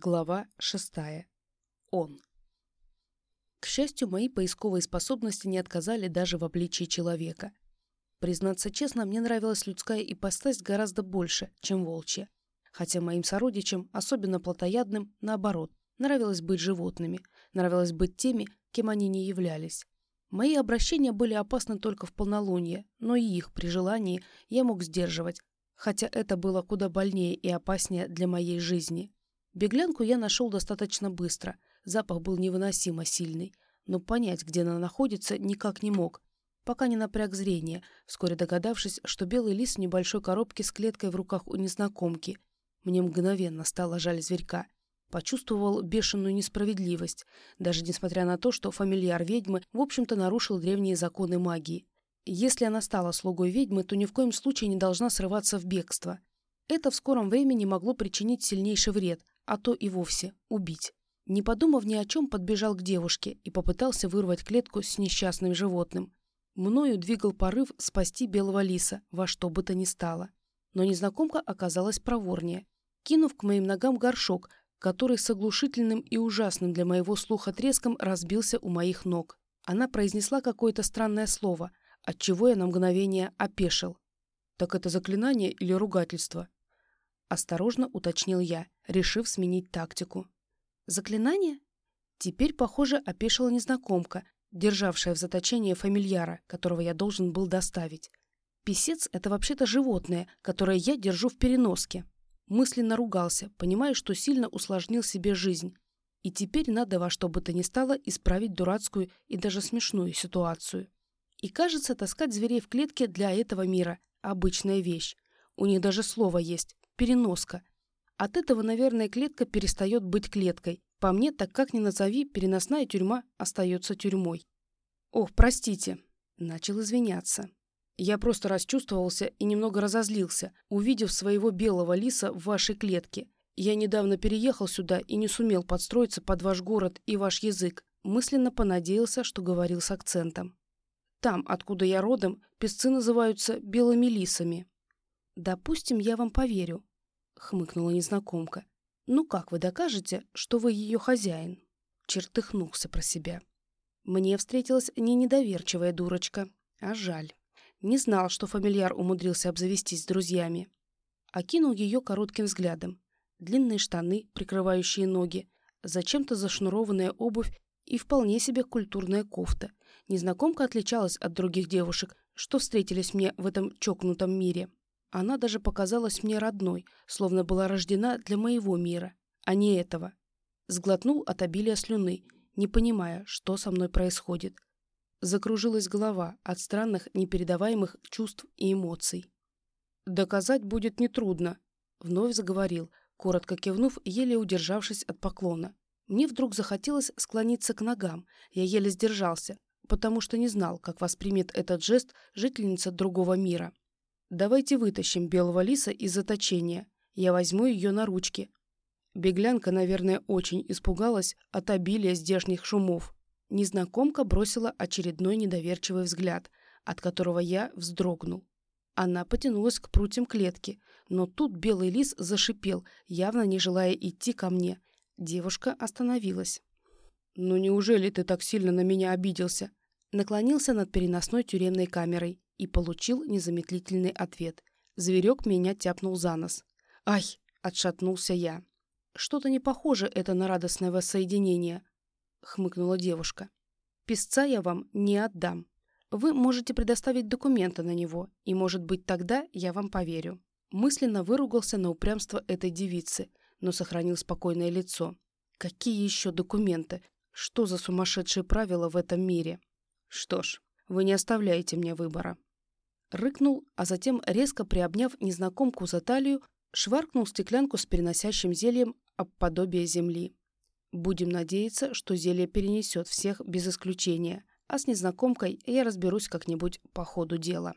Глава шестая. Он. К счастью, мои поисковые способности не отказали даже в обличии человека. Признаться честно, мне нравилась людская ипостась гораздо больше, чем волчья. Хотя моим сородичам, особенно плотоядным, наоборот, нравилось быть животными, нравилось быть теми, кем они не являлись. Мои обращения были опасны только в полнолуние, но и их, при желании, я мог сдерживать, хотя это было куда больнее и опаснее для моей жизни. Беглянку я нашел достаточно быстро. Запах был невыносимо сильный. Но понять, где она находится, никак не мог. Пока не напряг зрение, вскоре догадавшись, что белый лис в небольшой коробке с клеткой в руках у незнакомки. Мне мгновенно стало жаль зверька. Почувствовал бешеную несправедливость, даже несмотря на то, что фамильяр ведьмы, в общем-то, нарушил древние законы магии. Если она стала слугой ведьмы, то ни в коем случае не должна срываться в бегство. Это в скором времени могло причинить сильнейший вред, а то и вовсе убить. Не подумав ни о чем, подбежал к девушке и попытался вырвать клетку с несчастным животным. Мною двигал порыв спасти белого лиса во что бы то ни стало. Но незнакомка оказалась проворнее. Кинув к моим ногам горшок, который с оглушительным и ужасным для моего слуха треском разбился у моих ног. Она произнесла какое-то странное слово, от чего я на мгновение опешил. «Так это заклинание или ругательство?» Осторожно уточнил я, решив сменить тактику. «Заклинание?» Теперь, похоже, опешила незнакомка, державшая в заточении фамильяра, которого я должен был доставить. Песец — это вообще-то животное, которое я держу в переноске. Мысленно ругался, понимая, что сильно усложнил себе жизнь. И теперь надо во что бы то ни стало исправить дурацкую и даже смешную ситуацию. И кажется, таскать зверей в клетке для этого мира – обычная вещь. У них даже слово есть переноска. От этого, наверное, клетка перестает быть клеткой. По мне, так как ни назови, переносная тюрьма остается тюрьмой. «Ох, простите», — начал извиняться. Я просто расчувствовался и немного разозлился, увидев своего белого лиса в вашей клетке. Я недавно переехал сюда и не сумел подстроиться под ваш город и ваш язык. Мысленно понадеялся, что говорил с акцентом. Там, откуда я родом, песцы называются белыми лисами. Допустим, я вам поверю, — хмыкнула незнакомка. «Ну как вы докажете, что вы ее хозяин?» Чертыхнулся про себя. Мне встретилась не недоверчивая дурочка, а жаль. Не знал, что фамильяр умудрился обзавестись с друзьями. Окинул ее коротким взглядом. Длинные штаны, прикрывающие ноги, зачем-то зашнурованная обувь и вполне себе культурная кофта. Незнакомка отличалась от других девушек, что встретились мне в этом чокнутом мире. Она даже показалась мне родной, словно была рождена для моего мира, а не этого. Сглотнул от обилия слюны, не понимая, что со мной происходит. Закружилась голова от странных, непередаваемых чувств и эмоций. «Доказать будет нетрудно», — вновь заговорил, коротко кивнув, еле удержавшись от поклона. Мне вдруг захотелось склониться к ногам. Я еле сдержался, потому что не знал, как воспримет этот жест жительница другого мира. Давайте вытащим белого лиса из заточения. Я возьму ее на ручки. Беглянка, наверное, очень испугалась от обилия здешних шумов. Незнакомка бросила очередной недоверчивый взгляд, от которого я вздрогнул. Она потянулась к прутьям клетки, но тут белый лис зашипел, явно не желая идти ко мне. Девушка остановилась. «Ну неужели ты так сильно на меня обиделся?» Наклонился над переносной тюремной камерой и получил незамедлительный ответ. Зверек меня тяпнул за нос. «Ай!» — отшатнулся я. «Что-то не похоже это на радостное воссоединение», — хмыкнула девушка. «Песца я вам не отдам. Вы можете предоставить документы на него, и, может быть, тогда я вам поверю». Мысленно выругался на упрямство этой девицы, но сохранил спокойное лицо. «Какие еще документы? Что за сумасшедшие правила в этом мире?» «Что ж, вы не оставляете мне выбора». Рыкнул, а затем, резко приобняв незнакомку за талию, шваркнул стеклянку с переносящим зельем об подобие земли. Будем надеяться, что зелье перенесет всех без исключения, а с незнакомкой я разберусь как-нибудь по ходу дела.